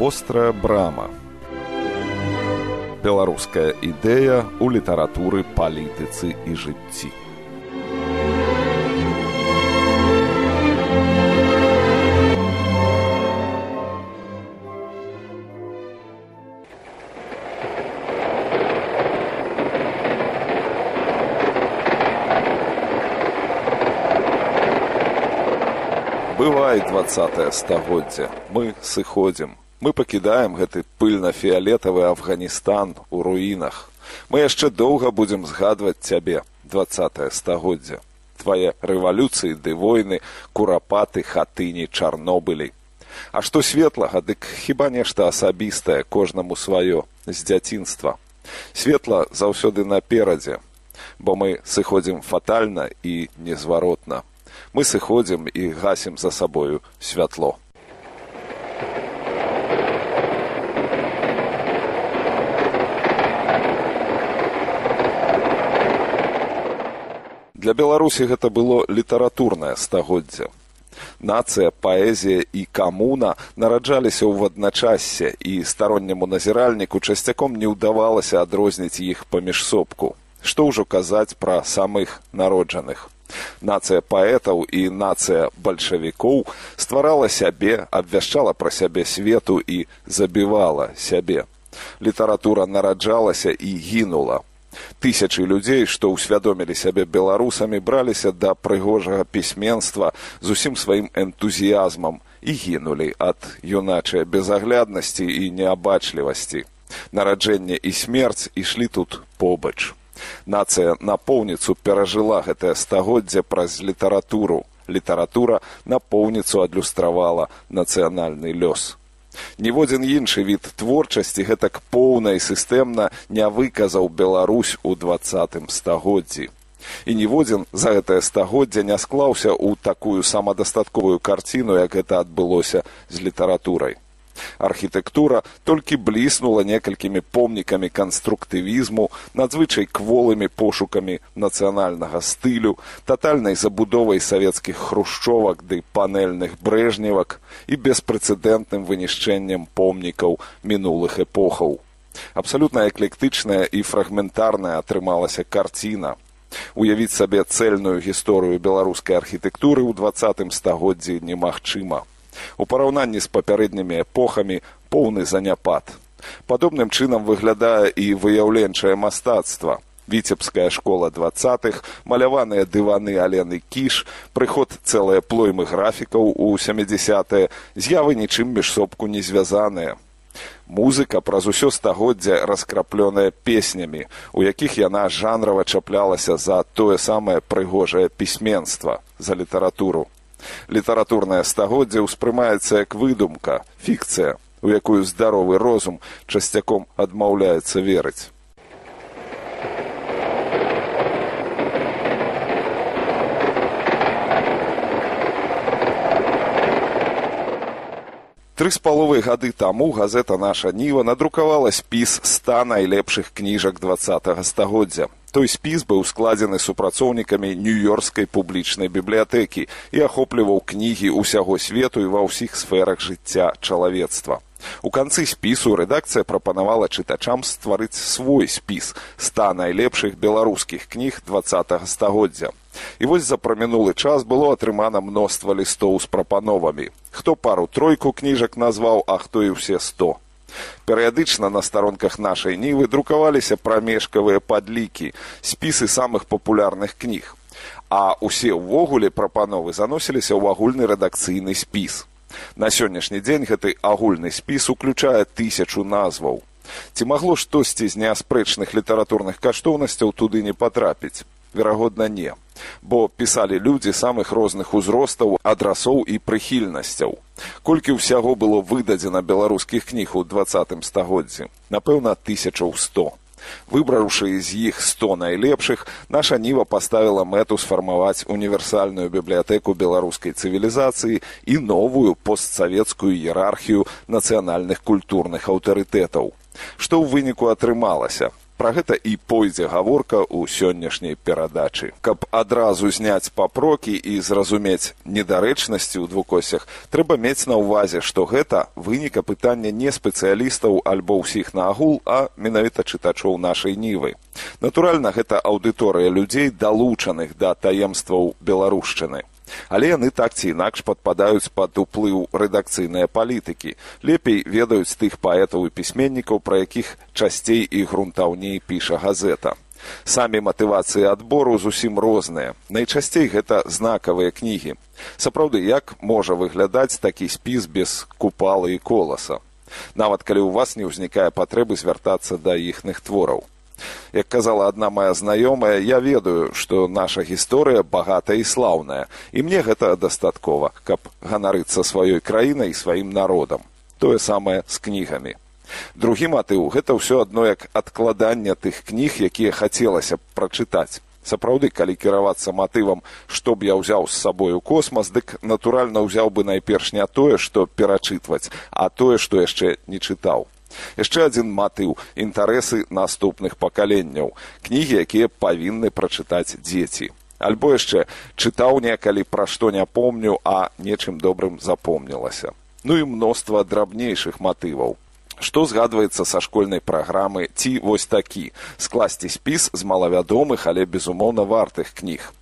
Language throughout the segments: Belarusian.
вострая брама. Беларуская ідэя ў літаратуры палітыцы і жыцці. Бывай двадцатое стагоддзя мы сыходзім мы пакідаем гэты пыльна-фіялетавы афганістан у руінах. Мы яшчэ доўга будзем згадваць цябе двадцатое стагоддзя твае рэвалюцыі ды войны курапаты хатыні чарнобылі. А што светлага дык хіба нешта асабістае кожнаму сваё з дзяцінства? Светла заўсёды наперадзе бо мы сыходзім фатальна і незваротна. Мы сыходзім і гасім за сабою святло. Для Беларусі гэта было літаратурнае стагоддзе. Нацыя, паэзія і камуна нараджаліся ў адначассе і старонняму назіральніку часцяком не ўдавалася адрозніць іх паміж сопку. Што ўжо казаць пра самых народжаных нацыя паэтаў і нацыя бальшавікоў стварала сябе абвяшчала пра сябе свету і забівала сябе літаратура нараджалася і гінула тысячы людзей што ўсвядомілі сябе беларусамі браліся да прыгожага пісьменства з усім сваім энтузіязмам і гінулі ад юначай безагляднасці і неабачлівасці. Нараджэнне і смерць ішлі тут побач. Нацыя напоўніцу перажыла гэтае стагоддзе праз літаратуру. Літаратура напоўніцу адлюстравала нацыянальны лёс ніводзін іншы від творчасці гэтак поўна і сістэмна не выказаў беларусь у двадцатым стагоддзі. І ніводзін за гэтае стагоддзя не склаўся ў такую самадастатковую карціну як гэта адбылося з літаратурай архітэктура толькі бліснула некалькімі помнікамі канструктывізму надзвычай кволымі пошукамі нацыянальнага стылю татальнай забудовай савецкіх хрушчовак ды панельных брэжневак і беспрэцэдэнтным вынішчэннем помнікаў мінулых эпохаў. Абсалютна эклектычная і фрагментарная атрымалася карціна уявіць сабе цэльную гісторыю беларускай архітэктуры ў двадцатым стагоддзі немагчыма у параўнанні з папярэднімі эпохамі поўны заняпад. Падобным чынам выглядае і выяўленчае мастацтва. Віцебская школа двадцатых, маляваныя дываны алены кіш, прыход цэлыя плоймы графікаў у сямідзясятыя, з'явы нічым міжсобку не звязаныя. Музыка праз усё стагоддзя раскраплёная песнямі, у якіх яна жанрава чаплялася за тое самае прыгожае пісьменства за літаратуру літаратурнае стагоддзе ўспрымаецца як выдумка фікцыя у якую здаровы розум часцяком адмаўляецца верыць. Тры з паловай гады таму газета наша ніва надрукавала спіс ста найлепшых кніжак двадцатого стагоддзя той спіс быў складзены супрацоўнікамі нью-йоркскай публічнай бібліятэкі і ахопліваў кнігі ўсяго свету і ва ўсіх сферах жыцця чалавецтва у канцы спісу рэдакцыя прапанавала чытачам стварыць свой спіс ста найлепшых беларускіх кніг двадцатого стагоддзя і вось за прамінулы час было атрымана мноства лістоў з прапановамі хто пару тройку кніжак назваў а хто і ўсе сто Перыядычна на старонках нашай нівы друкаваліся прамежкавыя падлікі, спісы самых папулярных кніг. А ўсе ўвогуле прапановы заносіліся ў агульны рэдакцыйны спіс. На сённяшні дзень гэты агульны спіс уключае тысячу назваў. Ці магло штосьці з неаспрэчных літаратурных каштоўнасцяў туды не патрапіць? Верагодна, не бо пісалі людзі самых розных узростаў адрасоў і прыхільнасцяў. Колькі ўсяго было выдадзена беларускіх кніг у двадцатым стагоддзі? Напэўна тысячаў сто. Выбраўшы з іх сто найлепшых наша ніва паставіла мэту сфармаваць універсальную бібліятэку беларускай цывілізацыі і новую постсавецкую іерархію нацыянальных культурных аўтарытэтаў. Што ў выніку атрымалася Пра гэта і пойдзе гаворка ў сённяшняй перадачы. Каб адразу зняць папрокі і зразумець недарэчнасці ў двукосях, трэба мець на ўвазе, што гэта выніка пытання не спецыялістаў альбо ўсіх на агул, а менавіта чытачоў нашай нівы. Натуральна, гэта аўдыторыя людзей, далучаных да таемстваў беларушчыны але яны так ці інакш падпадаюць пад уплыў рэдакцыйныя палітыкі. Лепей ведаюць тых паэтаў і пісьменнікаў пра якіх часцей і грунтаўней піша газета. Самі матывацыі адбору зусім розныя. Найчасцей гэта знакавыя кнігі. Сапраўды як можа выглядаць такі спіс без купалы і коласа? Нават калі ў вас не ўзнікае патрэбы звяртацца да іхных твораў Як казала адна моя знаёмая, я ведаю, што наша гісторыя багатая і слаўная, і мне гэта дастаткова, каб ганарыцца сваёй краінай і сваім народам. Тое самае з кнігамі. Другі матыў гэта ўсё адно як адкладанне тых кніг, якія хацелася б прачытаць. Сапраўды, калі кіравацца матывам, што б я ўзяў з сабою космас, дык натуральна ўзяў бы найперш не тое, што перачытваць, а тое, што яшчэ не чытаў яшчэ адзін матыў інтарэсы наступных пакаленняў. Кнігі якія павінны прачытаць дзеці. Альбо яшчэ чытаў некалі пра што не помню а нечым добрым запомнілася. Ну і мноства драбнейшых матываў. Што згадваецца са школьнай праграмы ці вось такі скласці спіс з малавядомых але безумоўна вартых кніг.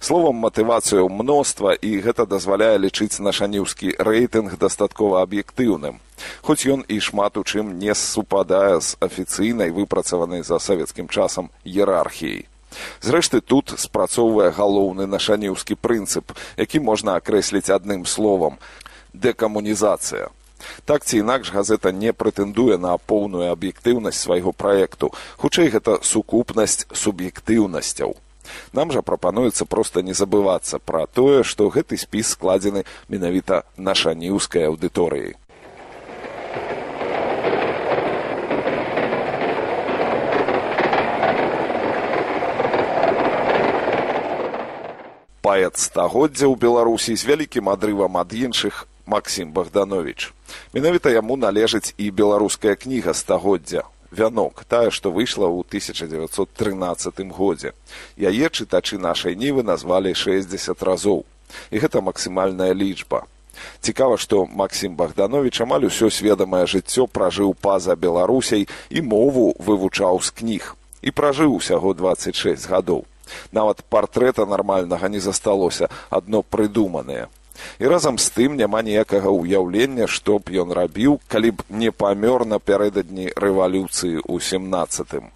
Словам матывацыю мноства і гэта дазваляе лічыць нашаніўскі рэйтынг дастаткова аб'ектыўным хоць ён і шмат у чым не супадае з афіцыйнай выпрацаванай за савецкім часам іерархіяй. Зрэшты тут спрацоўвае галоўны нашаніўскі прынцып, які можна акрэсліць адным словам дэкамунізацыя. Так ці інакш газета не прэтэндуе на поўную аб'ектыўнасць свайго праекту, хутчэй гэта сукупнасць суб'ектыўнасцяў. Нам жа прапануецца проста не забывацца пра тое, што гэты спіс складзены менавіта нашаніўскай аўдыторыяй. Паэт стагоддзя ў беларусі з вялікім адрывам ад іншых максім богданович менавіта яму належыць і беларуская кніга стагоддзя вянок тая што выйшла ў 1913 годзе. Яе чытачы нашай нівы назвалі 60 разоў. І гэта максімальная лічба. Цікава што максім богданович амаль усё сведамае жыццё пражыў па-за беларусяй і мову вывучаў з кніг. І пражыў усяго 26 гадоў нават партрэта нармальнага не засталося адно прыдуманае. І разам з тым няма ніякага ўяўлення што б ён рабіў калі б не памёр напярэдадні рэвалюцыі ў семнацатым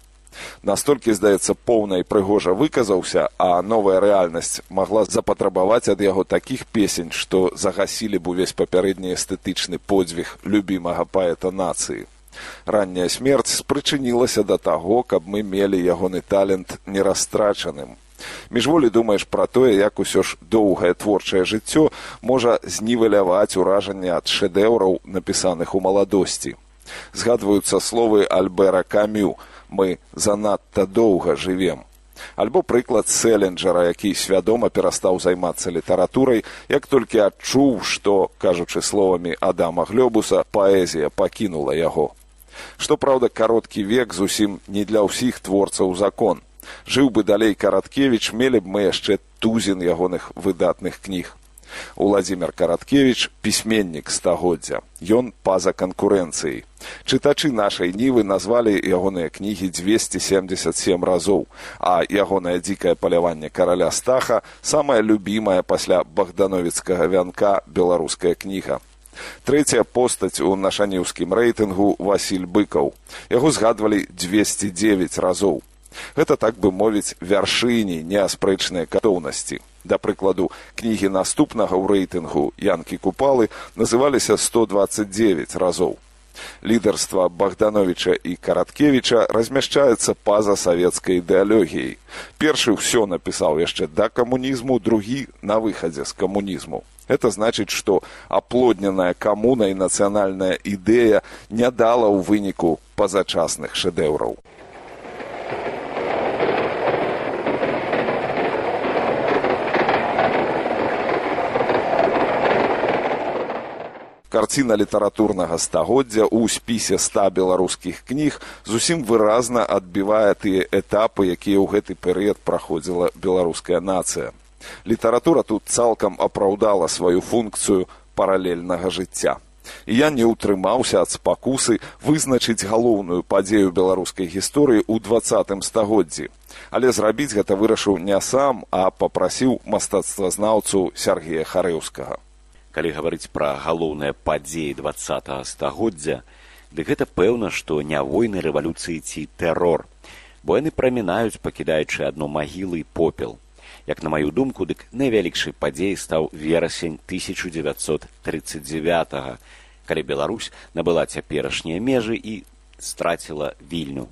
настолькі здаецца поўнай прыгожа выказаўся а новая рэальнасць магла запатрабаваць ад яго такіх песень што загасілі б увесь папярэдні эстэтычны подзвіг любімага паэта нацыі ранняя смерць спрычынілася да таго каб мы мелі ягоны талент нерастрачаным. Міжволі думаеш пра тое як усё ж доўгае творчае жыццё можа знівеляваць уражанне ад шэдэўраў напісаных у маладосці. Згадваюцца словы альбера камю мы занадта доўга жывем альбо прыклад селенджера які свядома перастаў займацца літаратурай як толькі адчуў што кажучы словамі адама глёбуса паэзія пакінула яго што праўда кароткі век зусім не для ўсіх творцаў закон. Жыў бы далей караткевич мелі б мы яшчэ тузін ягоных выдатных кніг. Уладзімир караткевич пісьменнік стагоддзя. Ён па-за канкурэнцыяй. Чытачы нашай нівы назвалі ягоныя кнігі двести семьдесят семь разоў а ягонае дзікае паляванне караля стаха самая любімая пасля богдановіцкага вянка беларуская кніга трэцяя постаць у нашаніўскім рэйтынгу васіль быкаў. Яго згадвалі двести девять разоў. Гэта так бы мовіць вяршыні неаспрэчнай катоўнасці. Да прыкладу кнігі наступнага ў рэйтынгу янкі купалы называліся сто двадцать девять разоў. Лідарства богдановича і караткевича размяшчаецца па-за савецкай ідэалогіяй. Першы ўсё напісаў яшчэ да камунізму другі на выхадзе з камунізму это значыць што аплодненая камуна і нацыянальная ідэя не дала ў выніку пазачасных шэдэўраў карціна літаратурнага стагоддзя ў спісе ста беларускіх кніг зусім выразна адбівае тыя этапы якія ў гэты перыяд праходзіла беларуская нацыя літаратура тут цалкам апраўдала сваю функцыю паралельнага жыцця. І я не ўтрымаўся ад спакусы вызначыць галоўную падзею беларускай гісторыі ў двадцатым стагоддзі. Але зрабіць гэта вырашыў не сам а папрасіў мастацтвазнаўцу сергея харэўскага. Калі гаварыць пра галоўныя падзеі двадцатого стагоддзя дык гэта пэўна што не войны рэвалюцыі ці тэрор бо яны прамінаюць пакідаючы адну магілы і попел як на маю думку дык найвялікшай падзеяй стаў верасень 1939 калі беларусь набыла цяперашнія межы і страціла вільню.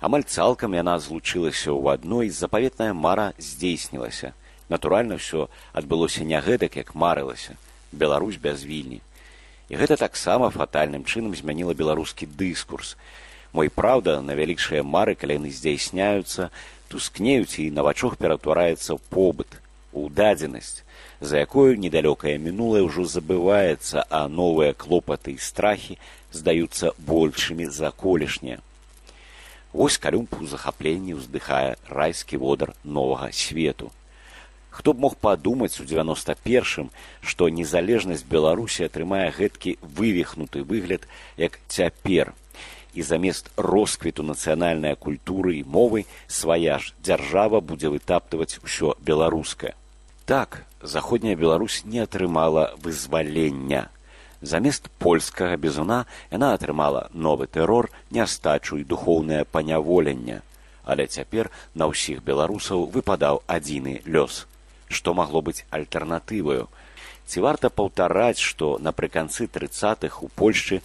Амаль цалкам яна злучылася ў адной запаветная мара здзейснілася. Натуральна ўсё адбылося не гэтак як марылася. Беларусь без вільні. І гэта таксама фатальным чынам змяніла беларускі дыскурс. Мой праўда на вялікшыя мары калі яны здзяйсняюцца тускнеюць і навачох ператвараецца ў побыт у дадзенасць за якою недалёкае мінулае ўжо забываецца а новыя клопаты і страхі здаюцца большымі за колішнія. Вось калюмп у захапленні ўздыхае райскі водар новага свету. Хто б мог падумаць у девяносто першым што незалежнасць беларусі атрымае гэткі вывихнуты выгляд як цяпер і замест росквіту нацыянальнай культуры і мовы свая ж дзяржава будзе вытаптываць усё беларускае. Так заходняя беларусь не атрымала вызвалення. Замест польскага бізуна яна атрымала новы тэрор нястачу і духоўнае паняволенне. Але цяпер на ўсіх беларусаў выпадаў адзіны лёс. Што магло быць альтэрнатываю? Ці варта паўтараць што напрыканцы трыцатых у польшчы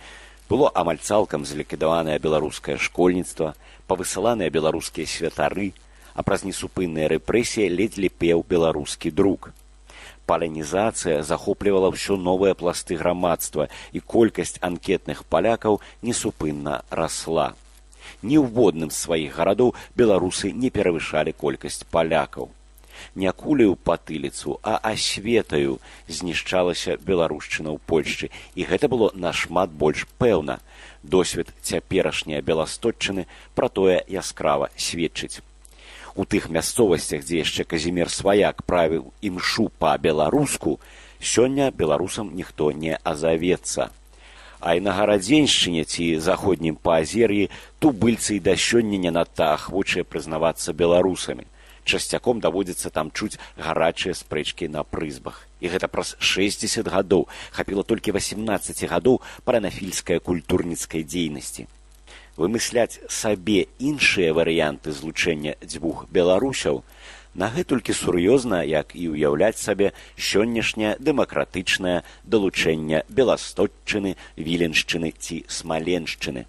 было амаль цалкам заліквідаванае беларускае школьніцтва павысыланыя беларускія святары а праз несупынныя рэпрэсіі ледзь ліпеў беларускі друк. Палянізацыя захоплівала ўсё новыя пласты грамадства і колькасць анкетных палякаў несупынна расла. Ні ў водным з сваіх гарадоў беларусы не перавышалі колькасць палякаў не куляю патыліцу а асветаю знішчалася беларушчына ў польшчы. І гэта было нашмат больш пэўна. Досвед цяперашняя беластотчыны пра тое яскрава сведчыць. У тых мясцовасцях дзе яшчэ казімер сваяк правіў імшу па беларуску сёння беларусам ніхто не азавецца. А і на гарадзеншчыне ці заходнім паазер'і тубыльцы і да сёння не надта ахвочыя прызнавацца беларусамі часцяком даводзіцца там чуць гарачыя спрэчкі на прызбах. І гэта праз шестьдесят гадоў хапіла толькі восемнадцати гадоў паранафільскай культурніцкай дзейнасці. Вымысляць сабе іншыя варыянты злучэння дзвюх беларусяў нагэтулькі сур'ёзна як і ўяўляць сабе сённяшняе дэмакратычнае далучэнне беластотчыны віленшчыны ці смаленшчыны.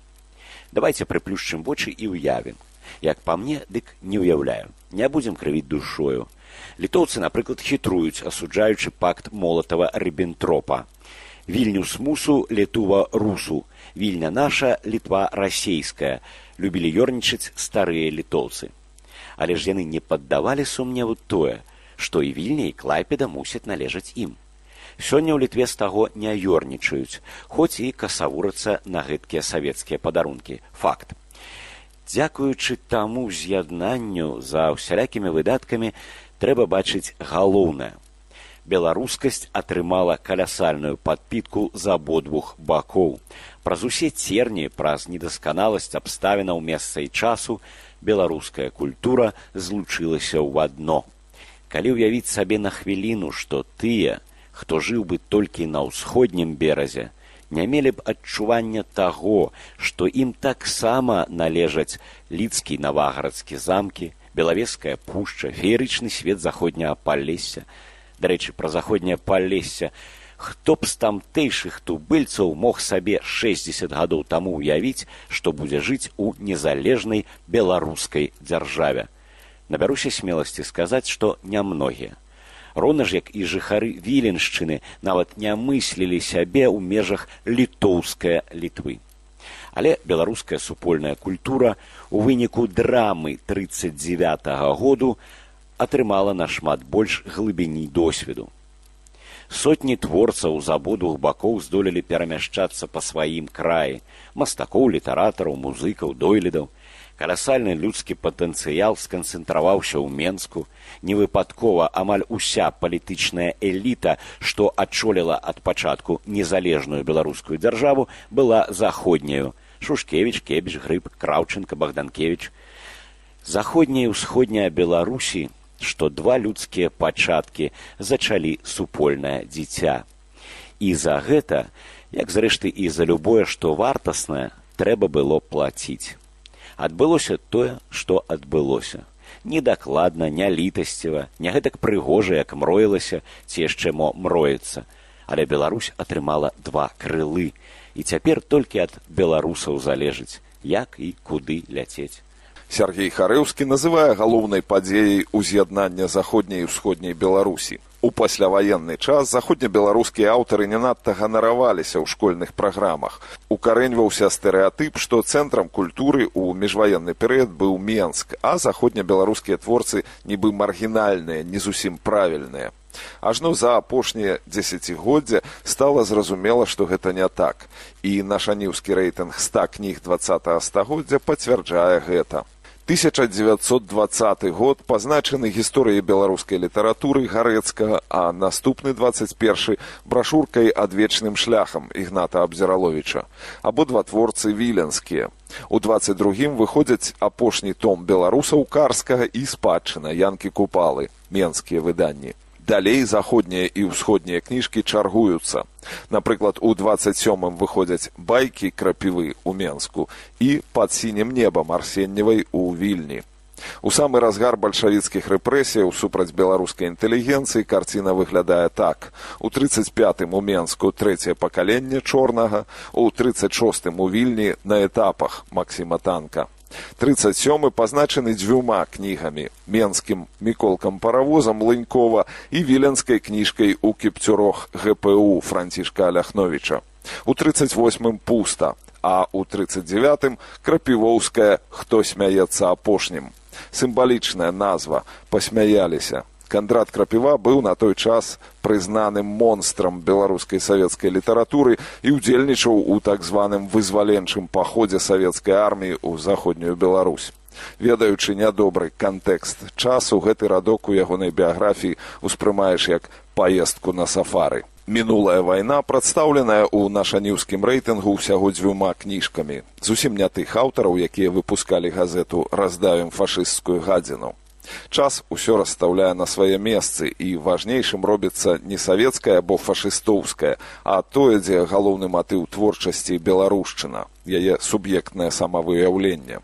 Давайте прыплюшчым вочы і ўявім як па мне дык не ўяўляю не будзем крывіць душою. Літоўцы напрыклад хітруюць асуджаючы пакт молатава рыбентропа вільню смусу летува русу. Вільня наша літва расейская любілі ёрнічаць старыя літоўцы. Але ж яны не паддавалі сумневу тое што і вільня і клайпеда мусяць належаць ім. Сёння ў літве з таго не ёрнічаюць хоць і касавурацца на гэткія савецкія падарункі. Факт дзякуючы таму з'яднанню за ўсялякімі выдаткамі трэба бачыць галоўнае. Беларускасць атрымала калясальную падпітку з абодвух бакоў. Праз усе церні праз недасканаласць абставінаў месца і часу беларуская культура злучылася ў адно. Калі ўявіць сабе на хвіліну што тыя хто жыў бы толькі на ўсходнім беразе не мелі б адчування таго, што ім таксама належаць лідскі навагарадскі замкі, белавеская пушча, феерычны свет заходняга палесся. Дарэчы, пра заходняе палесся, хто б з тамтэйшых тубыльцаў мог сабе 60 гадоў таму ўявіць, што будзе жыць у незалежнай беларускай дзяржаве. Набяруся смеласці сказаць, што нямногія роўна ж як і жыхары віленшчыны нават не мыслілі сябе ў межах літоўская літвы. Але беларуская супольная культура у выніку драмы тридцать девятого году атрымала нашмат больш глыбіней досведу. Сотні творцаў з абодвух бакоў здолелі перамяшчацца па сваім краі мастакоў літаратараў музыкаў дойлідаў каласальны людскі патэнцыял сканцэнтраваўся ў менску. Невыпадкова амаль уся палітычная эліта што адчоліла ад пачатку незалежную беларускую дзяржаву была заходняю шушкевич кебіч грыб краўчынка богданкевич. Заходняя ўсходняя беларусі што два людскія пачаткі зачалі супольнае дзіця і за гэта як зрэшты і за любое што вартаснае трэба было плаціць адбылося тое што адбылося. Недакладна не літасціва не гэтак прыгожа як мроілася ці яшчэ мо мроецца але беларусь атрымала два крылы. І цяпер толькі ад беларусаў залежыць як і куды ляцець. Сергей Харэўскі называе галоўнай падзеяй уз'яднання заходняй і ўсходняй беларусі у пасляваенны час заходнебеларускія аўтары не надта ганараваліся ў школьных праграмах. Укарэньваўся стэрэатып што цэнтрам культуры ў міжваенны перыяд быў менск а заходнебеларускія творцы нібы маргінальныя не зусім правільныя. Ажно за апошнія дзесяцігоддзя стала зразумела што гэта не так. І нашаніўскі рэйтынг ста кніг два стагоддзя пацвярджае гэта 1920 год пазначаны гісторыяй беларускай літаратуры гарэцкага а наступны 21 брашуркай адвечным шляхам ігната абзіраловича абодва творцы віленскія у 22 выходзяць апошні том беларусаў карскага і спадчына янкі купалы. Менскія выданні далей заходнія і ўсходнія кніжкі чаргуюцца. Напрыклад у двадцать сёмым выходзяць байкі крапівы ў менску і пад сінім небам арсенневай у вільні. У самы разгар бальшавіцкіх рэпрэсіяў супраць беларускай інтэлігенцыі карціна выглядае так. У тридцать пятым у менску трэцяе пакаленне чорнага у тридцать шостым у вільні на этапах максіма танка 37 пазначаны дзвюма кнігамі. Менскім міколкам паравозам лынькова і віленскай кніжкай у кіпцюрох гпу францішка ляхновича у 38 пуста а у 39 крапівоўская хто смяецца апошнім сімвалічная назва пасмяяліся кандрат крапіва быў на той час прызнаным монстрам беларускай савецкай літаратуры і ўдзельнічаў у так званым вызваленчым паходзе савецкай арміі ў заходнюю беларусь. Ведаючы нядобры кантэкст часу гэты радок у ягонай біяграфіі успрымаеш як паездку на сафары мінулая вайна прадстаўленая ў нашаніўскім рэйтынгу ўсяго дзвюма кніжкамі. Зусім не тых аўтараў якія выпускалі газету раздавім фашысцкую гадзіну час усё расстаўляе на свае месцы і важнейшым робіцца не савецкая або фашыстоўская а тое дзе галоўны матыў творчасці беларушчына яе суб'ектнае самавыяўленне.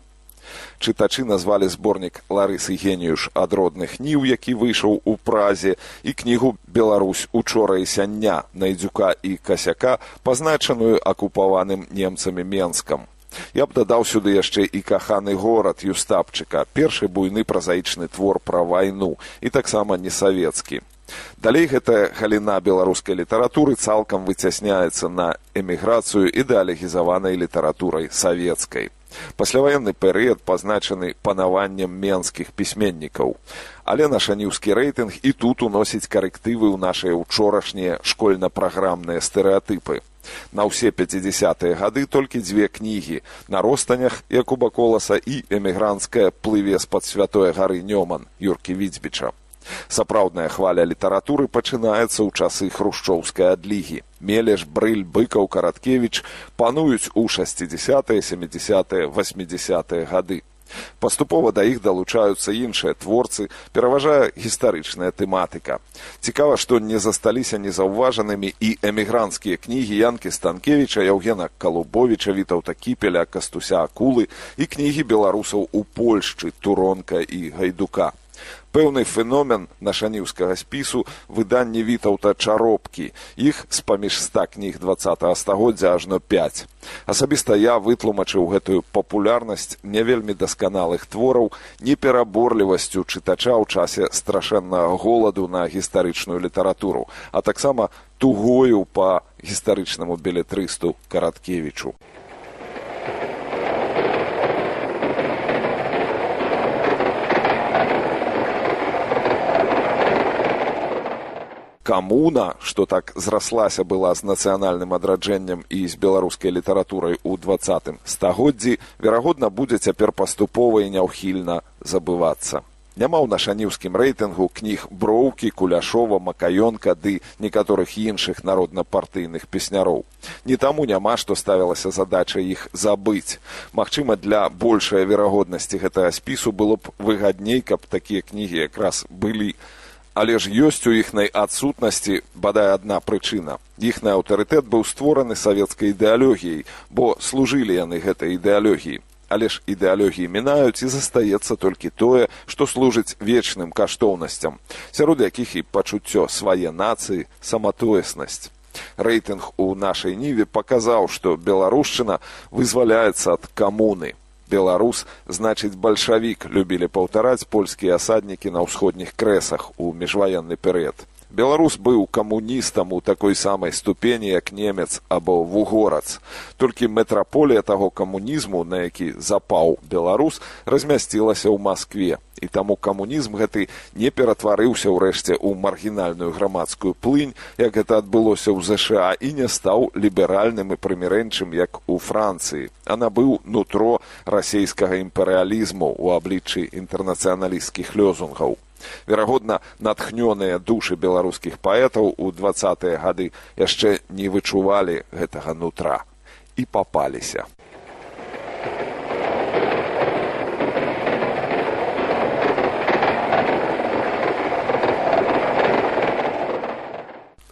Чытачы назвалі зборнік ларысы геніюш ад родных ніў які выйшаў у празе і кнігу беларусь учора і сяння найдзюка і касяка пазначаную акупаваным немцамі менскам Я б дадаў сюды яшчэ і каханы горад юстапчыка, першы буйны празаічны твор пра вайну і таксама не савецкі. Далей гэтая галіна беларускай літаратуры цалкам выцясняецца на эміграцыю ідэалегізаванай літаратурай савецкай. Пасляваенны перыяд пазначаны панаваннем менскіх пісьменнікаў. Але нашаніўскі рэйтынг і тут уносіць карэктывы ў нашыя учорашнія школьна-праграмныя стэрэатыпы на ўсе пяцідзясятыя гады толькі дзве кнігі на ростанях якуба коласа і эмігранцкая плыве з-пад святой гары нёман юркі віцьбіча. Сапраўдная хваля літаратуры пачынаецца ў часы хрушчоўскай адлігі. Мелеш брыль быкаў караткевич пануюць у шасцідзясятыя семідзясятыя восьмідзясятыя гады паступова да іх далучаюцца іншыя творцы пераважае гістарычная тэматыка. Цікава што не засталіся незаўважанымі і эмігранцкія кнігі янкі станкевіча яўгена калубовича вітаўта кіпеля кастуся акулы і кнігі беларусаў у польшчы туронка і гайдука пэўны феномен нашаніўскага спісу выданні вітаўта чаропкі. Іх з паміж ста кніг два стагоддзя ажно пять асабіста я вытлумачыў гэтую папулярнасць не вельмі дасканалых твораў непераборлівасцю чытача ў часе страшэннага голаду на гістарычную літаратуру а таксама тугою па гістарычнаму белетрысту караткевічу камуна што так зраслася была з нацыянальным адраджэннем і з беларускай літаратурай у двадцатым стагоддзі верагодна будзе цяпер паступова і няўхільна забывацца. Няма ў нашаніўскім рэйтынгу кніг броўкі куляшова макаёнка ды некаторых іншых народна-партыйных песняроў. Не таму няма што ставілася задача іх забыць. Магчыма для большай верагоднасці гэтага спісу было б выгадней каб такія кнігі якраз былі але ж ёсць у іхнай адсутнасці бадай адна прычына. Іхны аўтарытэт быў створаны савецкай ідэалогіяй бо служылі яны гэтай ідэалогіі. Але ж ідэалогіі мінаюць і застаецца толькі тое што служыць вечным каштоўнасцям сярод якіх і пачуццё свае нацыі саматоеснасць. Рэйтынг у нашай ніве паказаў што беларушчына вызваляецца ад камуны беларус значыць бальшавік любілі паўтараць польскія асаднікі на ўсходніх крэсах у міжваенны перыяд беларус быў камуністам у такой самай ступені як немец або вугорац. Толькі метраполія таго камунізму на які запаў беларус размясцілася ў маскве. І таму камунізм гэты не ператварыўся ўрэшце ў маргінальную грамадскую плынь як гэта адбылося ў ЗША і не стаў ліберальным і прымірэнчым як у францыі. А набыў нутро расійскага імперыялізму ў абліччы інтэрнацыяналісцкіх лёзунгаў верагодна натхнёныя душы беларускіх паэтаў у двадцатыя гады яшчэ не вычувалі гэтага нутра і папаліся.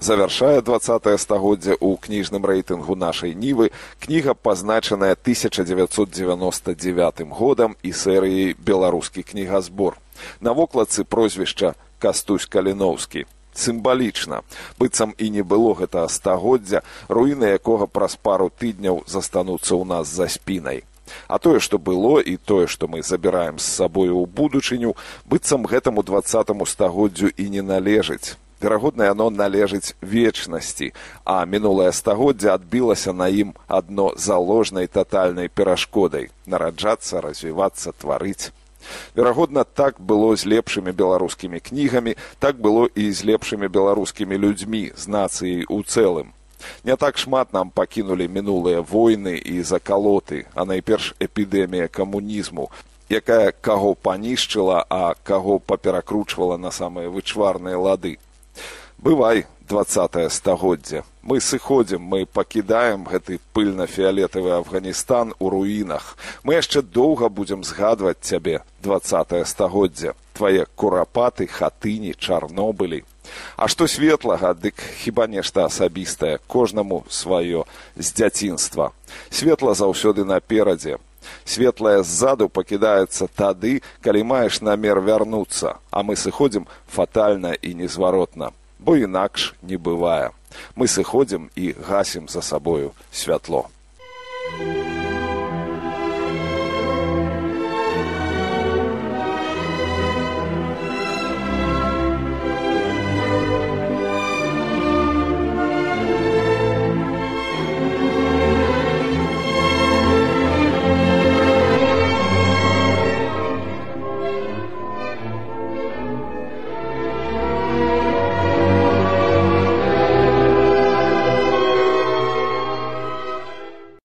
Завяршае двае стагоддзя ў кніжным рэйтынгу нашай нівы кніга пазначаная 1999 годам і серыяй беларускі кнігазбор на вокладцы прозвішча кастусь каліноўскі сімвалічна. Быццам і не было гэтага стагоддзя руіны якога праз пару тыдняў застануцца ў нас за спінай. А тое што было і тое што мы забіраем з сабою ў будучыню быццам гэтаму двадцатому стагоддзю і не належыць. Верагодна яно належыць вечнасці а мінулае стагоддзя адбілася на ім адно заложнай татальнай перашкодай нараджацца развівацца тварыць верагодна так было з лепшымі беларускімі кнігамі так было і з лепшымі беларускімі людзьмі з нацыяй у цэлым. Не так шмат нам пакінулі мінулыя войны і закалоты а найперш эпідэмія камунізму якая каго панішчыла а каго паперакручвала на самыя вычварныя лады. Бывай двадцатое стагоддзя мы сыходзім мы пакідаем гэты пыльна фіялетавы афганістан у руінах. Мы яшчэ доўга будзем згадваць цябе двадцатое стагоддзя твае курапаты хатыні чарнобылі. А што светлага дык хіба нешта асабістае кожнаму сваё з дзяцінства. Светла заўсёды наперадзе. Светлае ззаду пакідаецца тады калі маеш намер вярнуцца. А мы сыходзім фатальна і незваротна бо інакш не бывае мы сыходзім і гасім за сабою святло. Thank you.